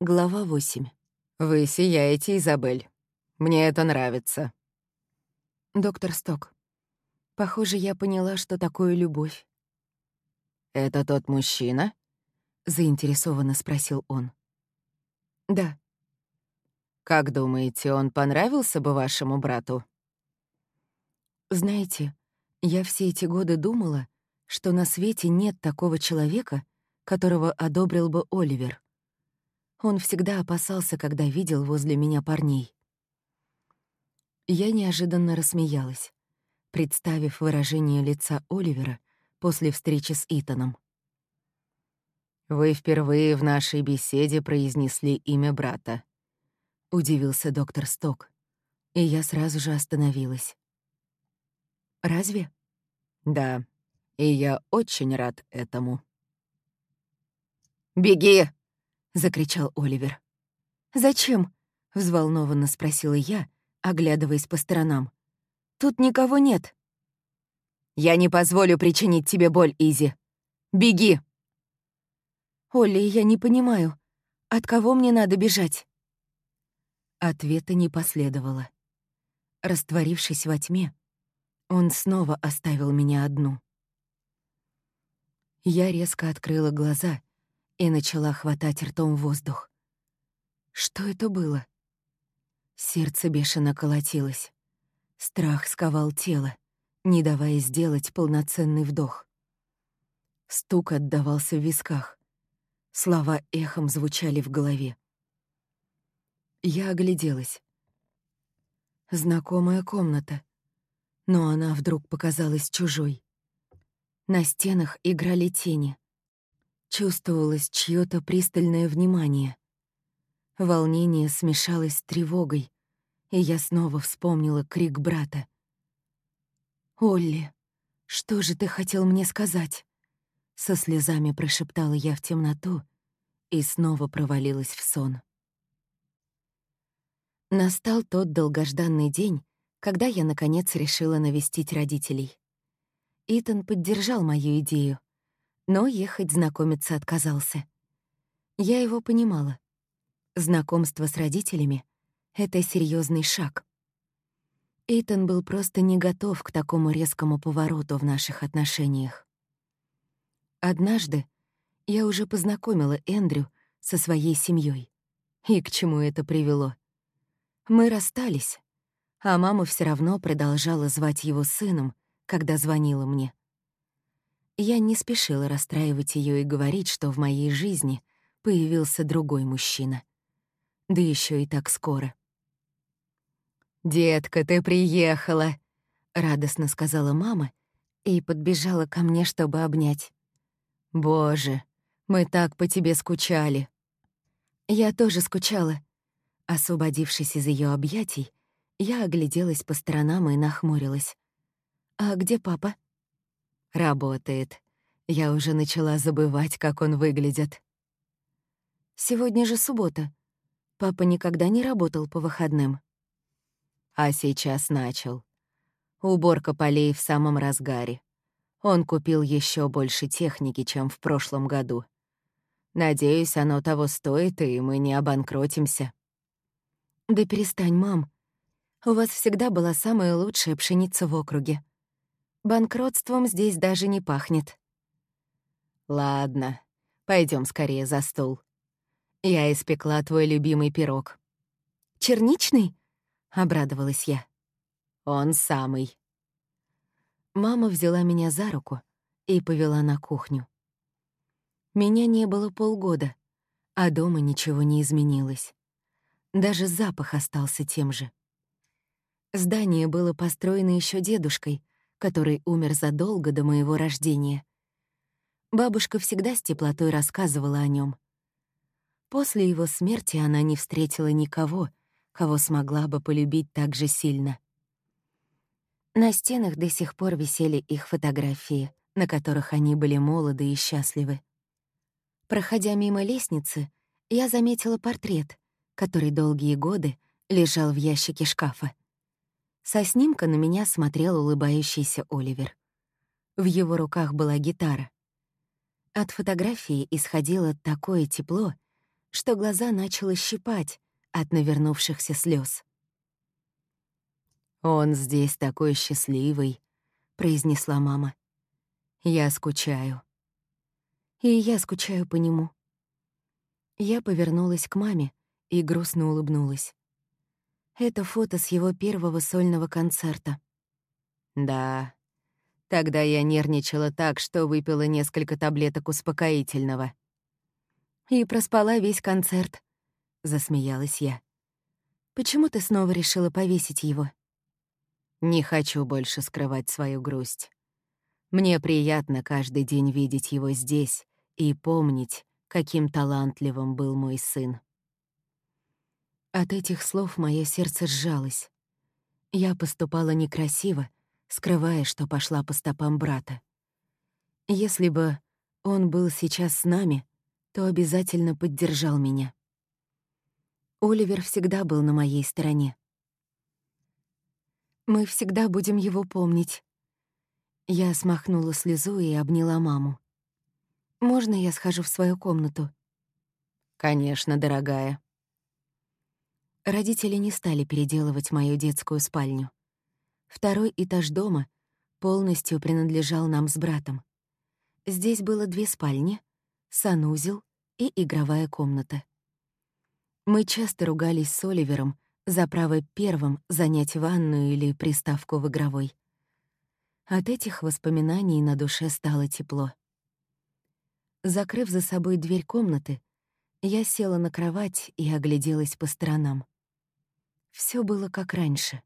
Глава 8. «Вы сияете, Изабель. Мне это нравится». Доктор Сток. Похоже, я поняла, что такое любовь. «Это тот мужчина?» — заинтересованно спросил он. «Да». «Как думаете, он понравился бы вашему брату?» «Знаете, я все эти годы думала, что на свете нет такого человека, которого одобрил бы Оливер. Он всегда опасался, когда видел возле меня парней. Я неожиданно рассмеялась, представив выражение лица Оливера после встречи с Итаном. «Вы впервые в нашей беседе произнесли имя брата», — удивился доктор Сток, и я сразу же остановилась. «Разве?» «Да, и я очень рад этому». «Беги!» — закричал Оливер. «Зачем?» — взволнованно спросила я, оглядываясь по сторонам. «Тут никого нет». «Я не позволю причинить тебе боль, Изи. Беги!» «Олли, я не понимаю, от кого мне надо бежать?» Ответа не последовало. Растворившись во тьме, он снова оставил меня одну. Я резко открыла глаза и начала хватать ртом воздух. Что это было? Сердце бешено колотилось. Страх сковал тело, не давая сделать полноценный вдох. Стук отдавался в висках. Слова эхом звучали в голове. Я огляделась. Знакомая комната, но она вдруг показалась чужой. На стенах играли тени — Чувствовалось чьё-то пристальное внимание. Волнение смешалось с тревогой, и я снова вспомнила крик брата. «Олли, что же ты хотел мне сказать?» Со слезами прошептала я в темноту и снова провалилась в сон. Настал тот долгожданный день, когда я, наконец, решила навестить родителей. Итан поддержал мою идею, но ехать знакомиться отказался. Я его понимала. Знакомство с родителями — это серьезный шаг. Эйтон был просто не готов к такому резкому повороту в наших отношениях. Однажды я уже познакомила Эндрю со своей семьей. И к чему это привело? Мы расстались, а мама все равно продолжала звать его сыном, когда звонила мне. Я не спешила расстраивать ее и говорить, что в моей жизни появился другой мужчина. Да еще и так скоро. «Детка, ты приехала!» — радостно сказала мама и подбежала ко мне, чтобы обнять. «Боже, мы так по тебе скучали!» Я тоже скучала. Освободившись из ее объятий, я огляделась по сторонам и нахмурилась. «А где папа?» Работает. Я уже начала забывать, как он выглядит. Сегодня же суббота. Папа никогда не работал по выходным. А сейчас начал. Уборка полей в самом разгаре. Он купил еще больше техники, чем в прошлом году. Надеюсь, оно того стоит, и мы не обанкротимся. Да перестань, мам. У вас всегда была самая лучшая пшеница в округе. Банкротством здесь даже не пахнет. Ладно, пойдем скорее за стол. Я испекла твой любимый пирог. Черничный? Обрадовалась я. Он самый. Мама взяла меня за руку и повела на кухню. Меня не было полгода, а дома ничего не изменилось. Даже запах остался тем же. Здание было построено еще дедушкой — который умер задолго до моего рождения. Бабушка всегда с теплотой рассказывала о нем. После его смерти она не встретила никого, кого смогла бы полюбить так же сильно. На стенах до сих пор висели их фотографии, на которых они были молоды и счастливы. Проходя мимо лестницы, я заметила портрет, который долгие годы лежал в ящике шкафа. Со снимка на меня смотрел улыбающийся Оливер. В его руках была гитара. От фотографии исходило такое тепло, что глаза начало щипать от навернувшихся слез. «Он здесь такой счастливый», — произнесла мама. «Я скучаю». «И я скучаю по нему». Я повернулась к маме и грустно улыбнулась. Это фото с его первого сольного концерта. Да, тогда я нервничала так, что выпила несколько таблеток успокоительного. И проспала весь концерт, — засмеялась я. Почему ты снова решила повесить его? Не хочу больше скрывать свою грусть. Мне приятно каждый день видеть его здесь и помнить, каким талантливым был мой сын. От этих слов мое сердце сжалось. Я поступала некрасиво, скрывая, что пошла по стопам брата. Если бы он был сейчас с нами, то обязательно поддержал меня. Оливер всегда был на моей стороне. Мы всегда будем его помнить. Я смахнула слезу и обняла маму. «Можно я схожу в свою комнату?» «Конечно, дорогая», Родители не стали переделывать мою детскую спальню. Второй этаж дома полностью принадлежал нам с братом. Здесь было две спальни, санузел и игровая комната. Мы часто ругались с Оливером за право первым занять ванную или приставку в игровой. От этих воспоминаний на душе стало тепло. Закрыв за собой дверь комнаты, я села на кровать и огляделась по сторонам. Все было как раньше.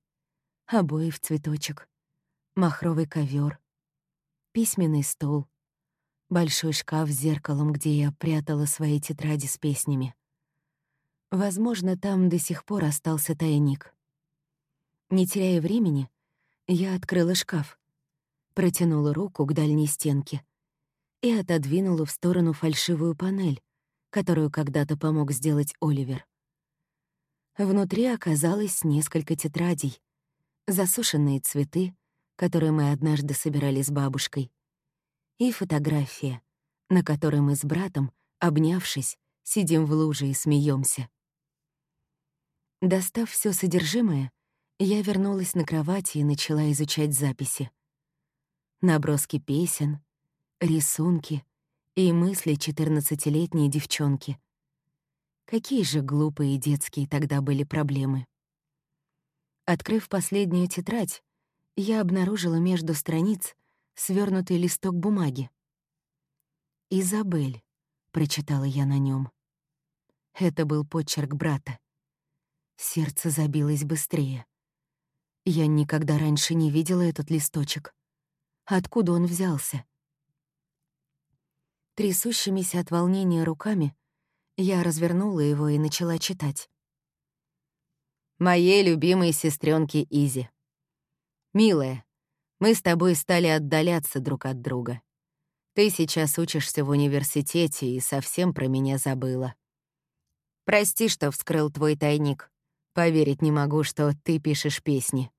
Обои в цветочек, махровый ковер, письменный стол, большой шкаф с зеркалом, где я прятала свои тетради с песнями. Возможно, там до сих пор остался тайник. Не теряя времени, я открыла шкаф, протянула руку к дальней стенке и отодвинула в сторону фальшивую панель, которую когда-то помог сделать Оливер. Внутри оказалось несколько тетрадей, засушенные цветы, которые мы однажды собирали с бабушкой, и фотография, на которой мы с братом, обнявшись, сидим в луже и смеемся. Достав все содержимое, я вернулась на кровати и начала изучать записи. Наброски песен, рисунки и мысли четырнадцатилетней девчонки — Какие же глупые детские тогда были проблемы. Открыв последнюю тетрадь, я обнаружила между страниц свернутый листок бумаги. «Изабель», — прочитала я на нем. Это был почерк брата. Сердце забилось быстрее. Я никогда раньше не видела этот листочек. Откуда он взялся? Трясущимися от волнения руками я развернула его и начала читать. «Моей любимой сестренке Изи. Милая, мы с тобой стали отдаляться друг от друга. Ты сейчас учишься в университете и совсем про меня забыла. Прости, что вскрыл твой тайник. Поверить не могу, что ты пишешь песни.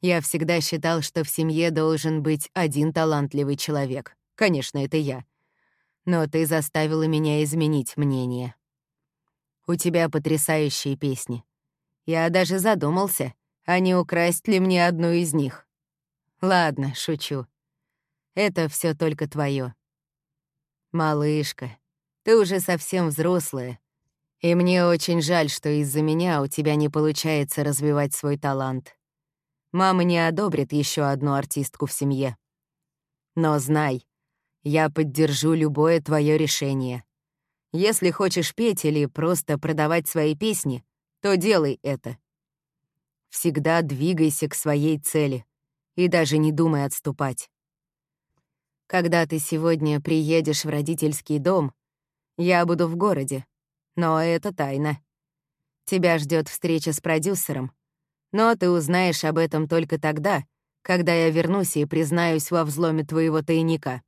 Я всегда считал, что в семье должен быть один талантливый человек. Конечно, это я но ты заставила меня изменить мнение. У тебя потрясающие песни. Я даже задумался, а не украсть ли мне одну из них. Ладно, шучу. Это все только твое. Малышка, ты уже совсем взрослая, и мне очень жаль, что из-за меня у тебя не получается развивать свой талант. Мама не одобрит еще одну артистку в семье. Но знай, я поддержу любое твое решение. Если хочешь петь или просто продавать свои песни, то делай это. Всегда двигайся к своей цели и даже не думай отступать. Когда ты сегодня приедешь в родительский дом, я буду в городе, но это тайна. Тебя ждет встреча с продюсером, но ты узнаешь об этом только тогда, когда я вернусь и признаюсь во взломе твоего тайника.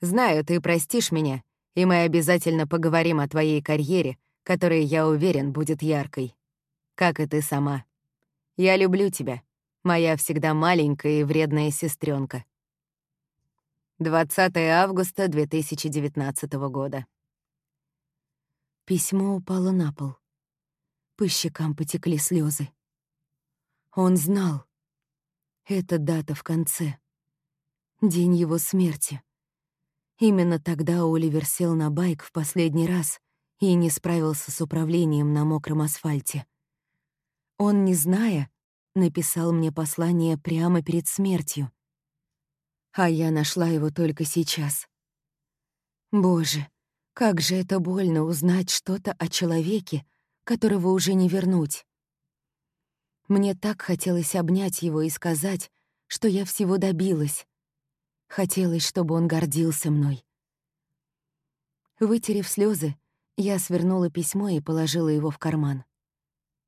Знаю, ты простишь меня, и мы обязательно поговорим о твоей карьере, которая, я уверен, будет яркой. Как и ты сама. Я люблю тебя, моя всегда маленькая и вредная сестренка. 20 августа 2019 года. Письмо упало на пол. По щекам потекли слезы. Он знал. Это дата в конце. День его смерти. Именно тогда Оливер сел на байк в последний раз и не справился с управлением на мокром асфальте. Он, не зная, написал мне послание прямо перед смертью. А я нашла его только сейчас. Боже, как же это больно узнать что-то о человеке, которого уже не вернуть. Мне так хотелось обнять его и сказать, что я всего добилась. Хотелось, чтобы он гордился мной. Вытерев слезы, я свернула письмо и положила его в карман.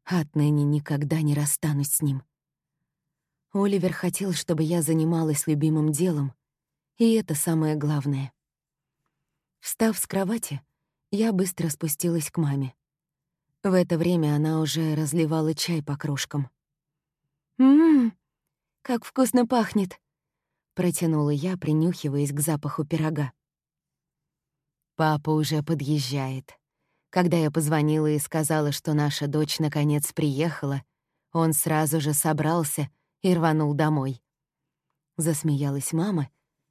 Отныне никогда не расстанусь с ним. Оливер хотел, чтобы я занималась любимым делом, и это самое главное. Встав с кровати, я быстро спустилась к маме. В это время она уже разливала чай по кружкам. «Ммм, как вкусно пахнет!» — протянула я, принюхиваясь к запаху пирога. Папа уже подъезжает. Когда я позвонила и сказала, что наша дочь наконец приехала, он сразу же собрался и рванул домой. Засмеялась мама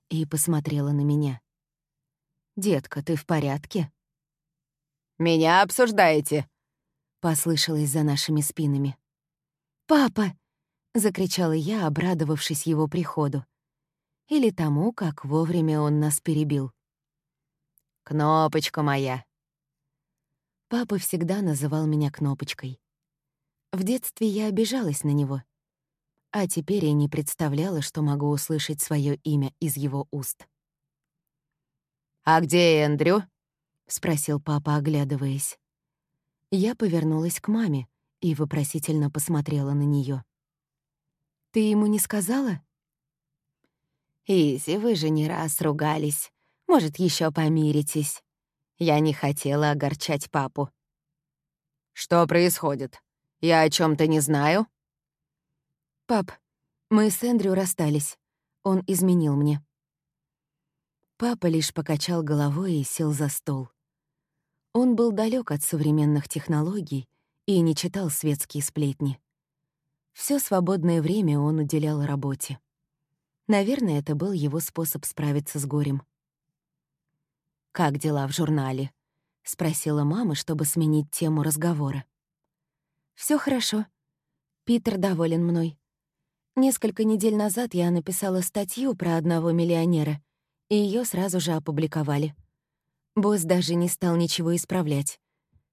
и посмотрела на меня. «Детка, ты в порядке?» «Меня обсуждаете?» — послышалось за нашими спинами. «Папа!» — закричала я, обрадовавшись его приходу. Или тому, как вовремя он нас перебил. «Кнопочка моя!» Папа всегда называл меня Кнопочкой. В детстве я обижалась на него, а теперь я не представляла, что могу услышать свое имя из его уст. «А где Эндрю?» — спросил папа, оглядываясь. Я повернулась к маме и вопросительно посмотрела на нее. «Ты ему не сказала?» «Изи, вы же не раз ругались. Может, еще помиритесь?» Я не хотела огорчать папу. «Что происходит? Я о чем то не знаю?» «Пап, мы с Эндрю расстались. Он изменил мне». Папа лишь покачал головой и сел за стол. Он был далек от современных технологий и не читал светские сплетни. Все свободное время он уделял работе. Наверное, это был его способ справиться с горем. «Как дела в журнале?» — спросила мама, чтобы сменить тему разговора. Все хорошо. Питер доволен мной. Несколько недель назад я написала статью про одного миллионера, и ее сразу же опубликовали. Босс даже не стал ничего исправлять,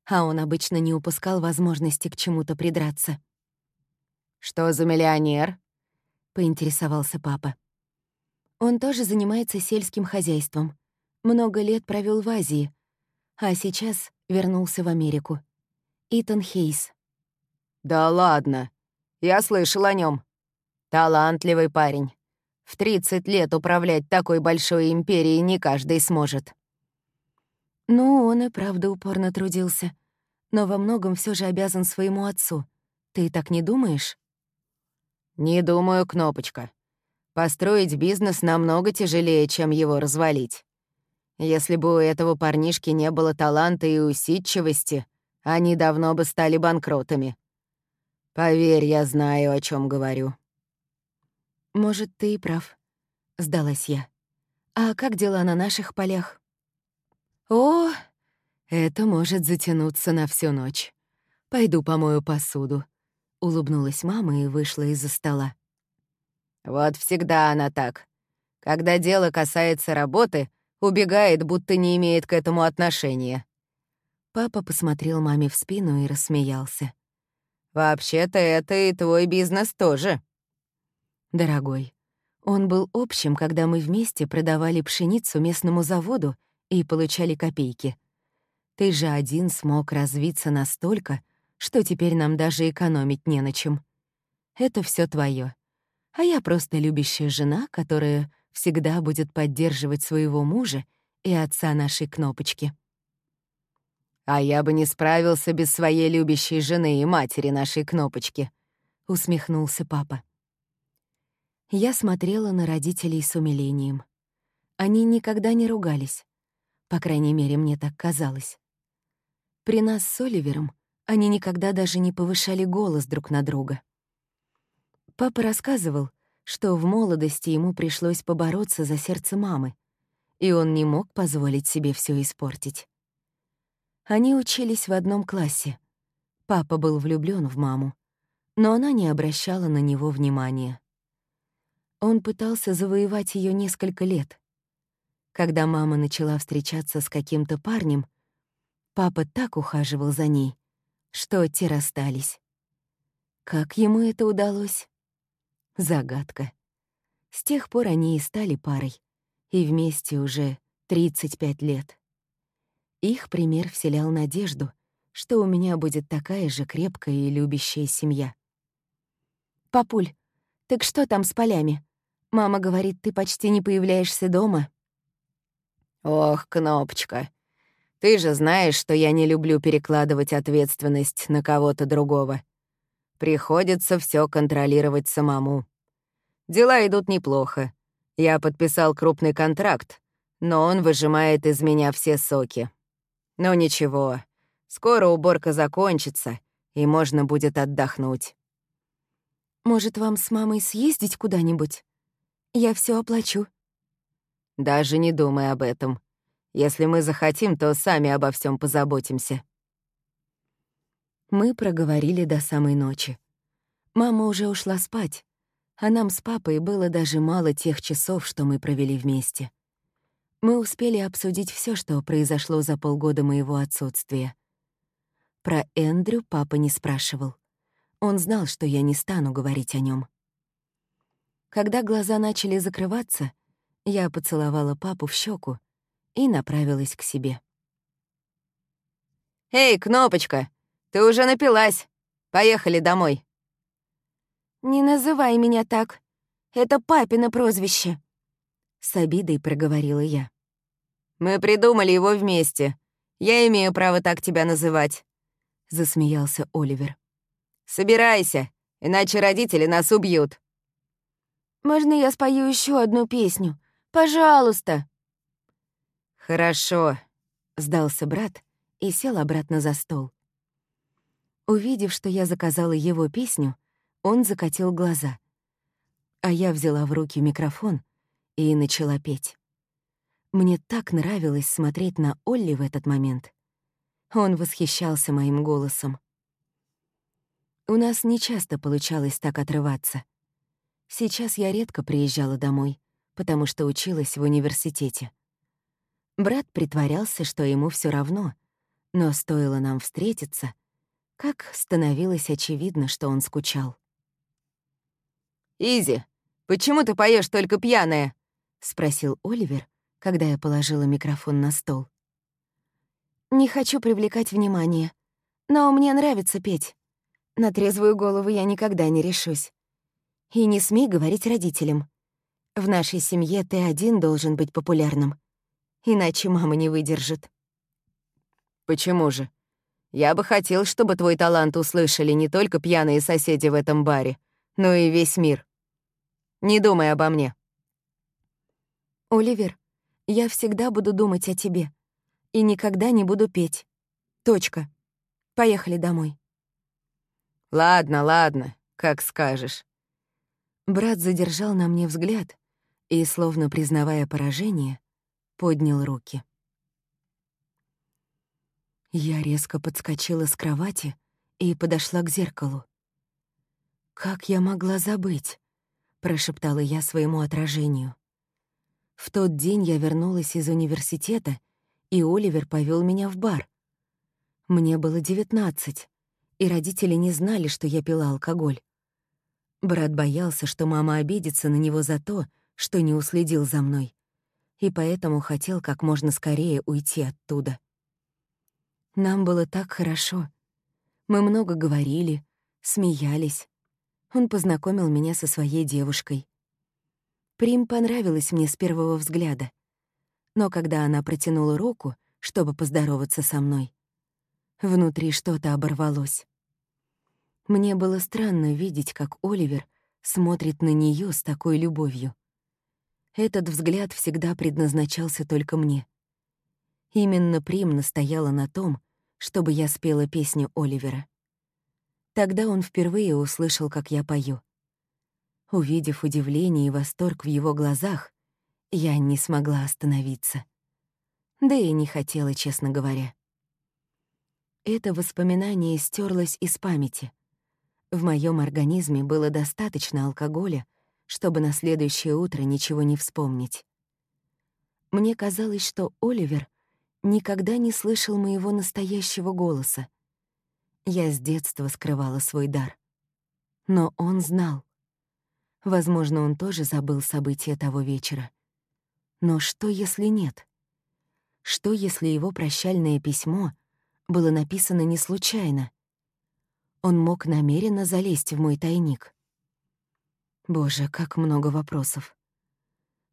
а он обычно не упускал возможности к чему-то придраться. «Что за миллионер?» — поинтересовался папа. Он тоже занимается сельским хозяйством. Много лет провел в Азии, а сейчас вернулся в Америку. Итан Хейс. «Да ладно. Я слышал о нем. Талантливый парень. В 30 лет управлять такой большой империей не каждый сможет. Ну, он и правда упорно трудился. Но во многом все же обязан своему отцу. Ты так не думаешь? Не думаю, Кнопочка. Построить бизнес намного тяжелее, чем его развалить. Если бы у этого парнишки не было таланта и усидчивости, они давно бы стали банкротами. Поверь, я знаю, о чем говорю. «Может, ты и прав», — сдалась я. «А как дела на наших полях?» «О, это может затянуться на всю ночь. Пойду помою посуду», — улыбнулась мама и вышла из-за стола. «Вот всегда она так. Когда дело касается работы, убегает, будто не имеет к этому отношения». Папа посмотрел маме в спину и рассмеялся. «Вообще-то это и твой бизнес тоже», Дорогой, он был общим, когда мы вместе продавали пшеницу местному заводу и получали копейки. Ты же один смог развиться настолько, что теперь нам даже экономить не на чем. Это все твое. А я просто любящая жена, которая всегда будет поддерживать своего мужа и отца нашей кнопочки. «А я бы не справился без своей любящей жены и матери нашей кнопочки», — усмехнулся папа. Я смотрела на родителей с умилением. Они никогда не ругались. По крайней мере, мне так казалось. При нас с Оливером они никогда даже не повышали голос друг на друга. Папа рассказывал, что в молодости ему пришлось побороться за сердце мамы, и он не мог позволить себе все испортить. Они учились в одном классе. Папа был влюблен в маму, но она не обращала на него внимания. Он пытался завоевать ее несколько лет. Когда мама начала встречаться с каким-то парнем, папа так ухаживал за ней, что те расстались. Как ему это удалось? Загадка. С тех пор они и стали парой, и вместе уже 35 лет. Их пример вселял надежду, что у меня будет такая же крепкая и любящая семья. «Папуль, так что там с полями? Мама говорит, ты почти не появляешься дома». «Ох, Кнопочка, ты же знаешь, что я не люблю перекладывать ответственность на кого-то другого. Приходится все контролировать самому. Дела идут неплохо. Я подписал крупный контракт, но он выжимает из меня все соки. Но ничего, скоро уборка закончится, и можно будет отдохнуть. Может, вам с мамой съездить куда-нибудь? Я все оплачу. Даже не думай об этом. Если мы захотим, то сами обо всем позаботимся. Мы проговорили до самой ночи. Мама уже ушла спать, а нам с папой было даже мало тех часов, что мы провели вместе. Мы успели обсудить все, что произошло за полгода моего отсутствия. Про Эндрю папа не спрашивал. Он знал, что я не стану говорить о нем. Когда глаза начали закрываться, я поцеловала папу в щеку и направилась к себе. «Эй, Кнопочка, ты уже напилась! Поехали домой!» «Не называй меня так. Это папино прозвище», — с обидой проговорила я. «Мы придумали его вместе. Я имею право так тебя называть», — засмеялся Оливер. «Собирайся, иначе родители нас убьют». «Можно я спою еще одну песню? Пожалуйста!» «Хорошо», — сдался брат и сел обратно за стол. Увидев, что я заказала его песню, он закатил глаза. А я взяла в руки микрофон и начала петь. Мне так нравилось смотреть на Олли в этот момент. Он восхищался моим голосом. У нас нечасто получалось так отрываться. Сейчас я редко приезжала домой, потому что училась в университете. Брат притворялся, что ему все равно, но стоило нам встретиться, как становилось очевидно, что он скучал. «Изи, почему ты поешь только пьяная?» — спросил Оливер, когда я положила микрофон на стол. «Не хочу привлекать внимание, но мне нравится петь. На трезвую голову я никогда не решусь. И не смей говорить родителям. В нашей семье ты один должен быть популярным. Иначе мама не выдержит». «Почему же? Я бы хотел, чтобы твой талант услышали не только пьяные соседи в этом баре, но и весь мир. Не думай обо мне. Оливер, я всегда буду думать о тебе. И никогда не буду петь. Точка. Поехали домой. Ладно, ладно, как скажешь. Брат задержал на мне взгляд и, словно признавая поражение, поднял руки. Я резко подскочила с кровати и подошла к зеркалу. Как я могла забыть? прошептала я своему отражению. В тот день я вернулась из университета, и Оливер повел меня в бар. Мне было девятнадцать, и родители не знали, что я пила алкоголь. Брат боялся, что мама обидится на него за то, что не уследил за мной, и поэтому хотел как можно скорее уйти оттуда. Нам было так хорошо. Мы много говорили, смеялись, он познакомил меня со своей девушкой. Прим понравилась мне с первого взгляда. Но когда она протянула руку, чтобы поздороваться со мной, внутри что-то оборвалось. Мне было странно видеть, как Оливер смотрит на нее с такой любовью. Этот взгляд всегда предназначался только мне. Именно Прим настояла на том, чтобы я спела песню Оливера. Тогда он впервые услышал, как я пою. Увидев удивление и восторг в его глазах, я не смогла остановиться. Да и не хотела, честно говоря. Это воспоминание стерлось из памяти. В моем организме было достаточно алкоголя, чтобы на следующее утро ничего не вспомнить. Мне казалось, что Оливер никогда не слышал моего настоящего голоса. Я с детства скрывала свой дар. Но он знал. Возможно, он тоже забыл события того вечера. Но что, если нет? Что, если его прощальное письмо было написано не случайно? Он мог намеренно залезть в мой тайник. Боже, как много вопросов.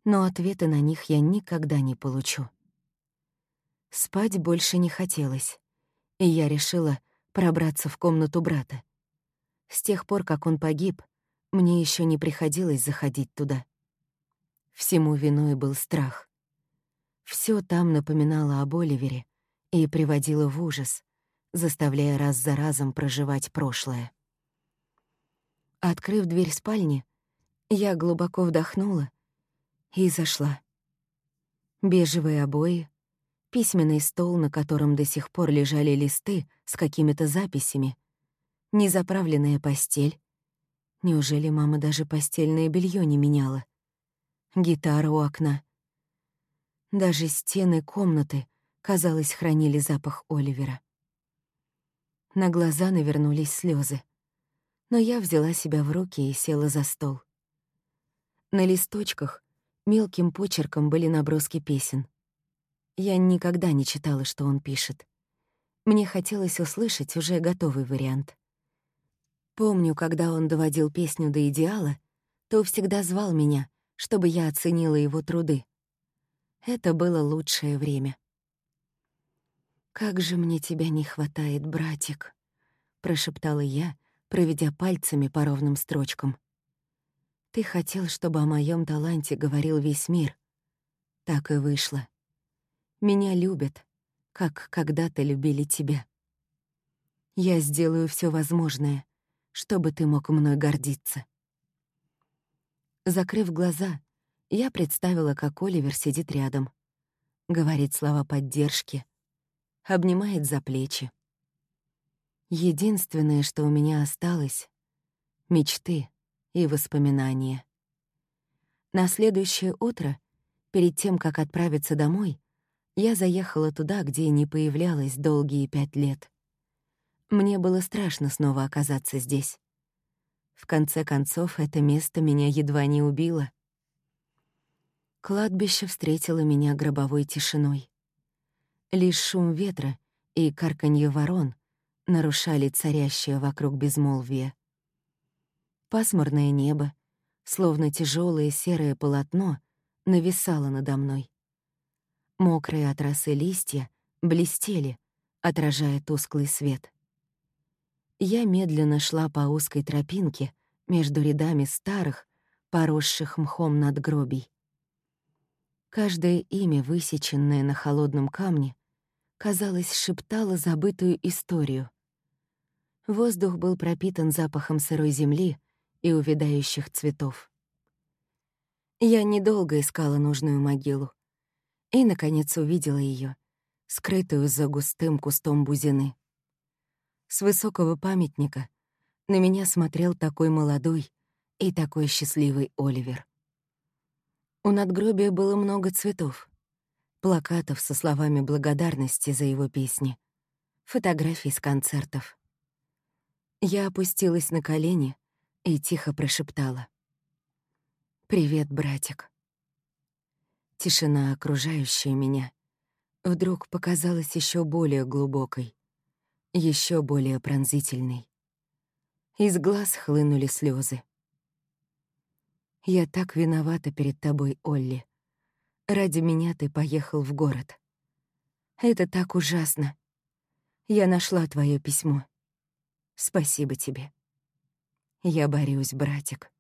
Но ответы на них я никогда не получу. Спать больше не хотелось, и я решила пробраться в комнату брата. С тех пор, как он погиб, мне еще не приходилось заходить туда. Всему виной был страх. Все там напоминало об Оливере и приводило в ужас, заставляя раз за разом проживать прошлое. Открыв дверь спальни, я глубоко вдохнула и зашла. Бежевые обои, письменный стол, на котором до сих пор лежали листы с какими-то записями, незаправленная постель. Неужели мама даже постельное белье не меняла? Гитара у окна. Даже стены комнаты, казалось, хранили запах Оливера. На глаза навернулись слезы, но я взяла себя в руки и села за стол. На листочках мелким почерком были наброски песен. Я никогда не читала, что он пишет. Мне хотелось услышать уже готовый вариант. Помню, когда он доводил песню до идеала, то всегда звал меня, чтобы я оценила его труды. Это было лучшее время. «Как же мне тебя не хватает, братик», — прошептала я, проведя пальцами по ровным строчкам. Ты хотел, чтобы о моем таланте говорил весь мир. Так и вышло. Меня любят, как когда-то любили тебя. Я сделаю все возможное, чтобы ты мог мной гордиться. Закрыв глаза, я представила, как Оливер сидит рядом, говорит слова поддержки, обнимает за плечи. Единственное, что у меня осталось — мечты — и воспоминания. На следующее утро, перед тем, как отправиться домой, я заехала туда, где не появлялась долгие пять лет. Мне было страшно снова оказаться здесь. В конце концов, это место меня едва не убило. Кладбище встретило меня гробовой тишиной. Лишь шум ветра и карканье ворон нарушали царящее вокруг безмолвие. Пасмурное небо, словно тяжелое серое полотно, нависало надо мной. Мокрые от росы листья блестели, отражая тусклый свет. Я медленно шла по узкой тропинке между рядами старых, поросших мхом надгробий. Каждое имя, высеченное на холодном камне, казалось, шептало забытую историю. Воздух был пропитан запахом сырой земли и увядающих цветов. Я недолго искала нужную могилу и, наконец, увидела ее, скрытую за густым кустом бузины. С высокого памятника на меня смотрел такой молодой и такой счастливый Оливер. У надгробия было много цветов, плакатов со словами благодарности за его песни, фотографий с концертов. Я опустилась на колени и тихо прошептала. «Привет, братик». Тишина, окружающая меня, вдруг показалась еще более глубокой, еще более пронзительной. Из глаз хлынули слезы. «Я так виновата перед тобой, Олли. Ради меня ты поехал в город. Это так ужасно. Я нашла твое письмо. Спасибо тебе». Я борюсь, братик.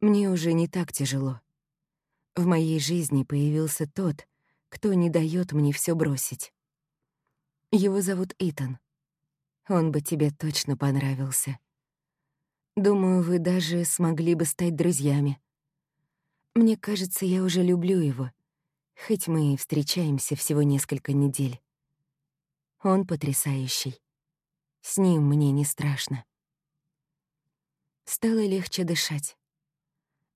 Мне уже не так тяжело. В моей жизни появился тот, кто не дает мне все бросить. Его зовут Итан. Он бы тебе точно понравился. Думаю, вы даже смогли бы стать друзьями. Мне кажется, я уже люблю его, хоть мы и встречаемся всего несколько недель. Он потрясающий. С ним мне не страшно. Стало легче дышать.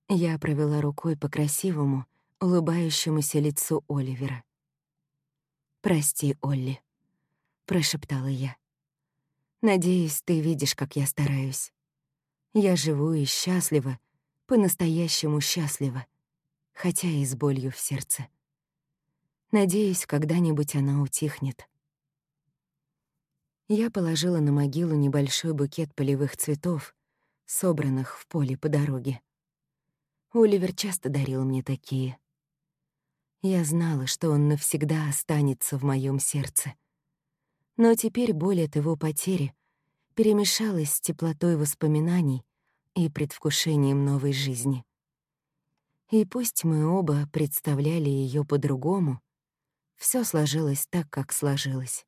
Я провела рукой по красивому, улыбающемуся лицу Оливера. «Прости, Олли», — прошептала я. «Надеюсь, ты видишь, как я стараюсь. Я живу и счастлива, по-настоящему счастлива, хотя и с болью в сердце. Надеюсь, когда-нибудь она утихнет». Я положила на могилу небольшой букет полевых цветов, собранных в поле по дороге. Оливер часто дарил мне такие. Я знала, что он навсегда останется в моем сердце. Но теперь боль от его потери перемешалась с теплотой воспоминаний и предвкушением новой жизни. И пусть мы оба представляли ее по-другому, все сложилось так, как сложилось.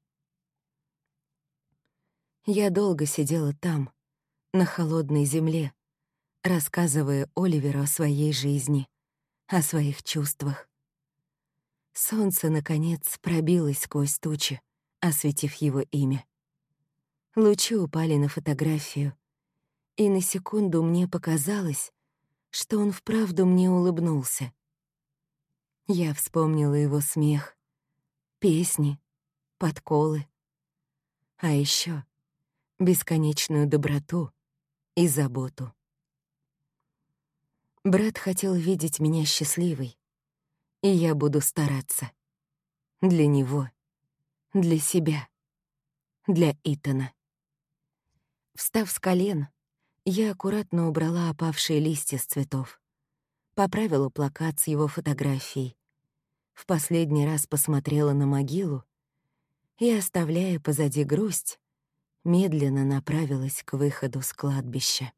Я долго сидела там, на холодной земле, рассказывая Оливеру о своей жизни, о своих чувствах. Солнце, наконец, пробилось сквозь тучи, осветив его имя. Лучи упали на фотографию, и на секунду мне показалось, что он вправду мне улыбнулся. Я вспомнила его смех, песни, подколы. А еще бесконечную доброту и заботу. Брат хотел видеть меня счастливой, и я буду стараться. Для него, для себя, для Итана. Встав с колен, я аккуратно убрала опавшие листья с цветов, поправила плакат с его фотографией, в последний раз посмотрела на могилу и, оставляя позади грусть, медленно направилась к выходу с кладбища.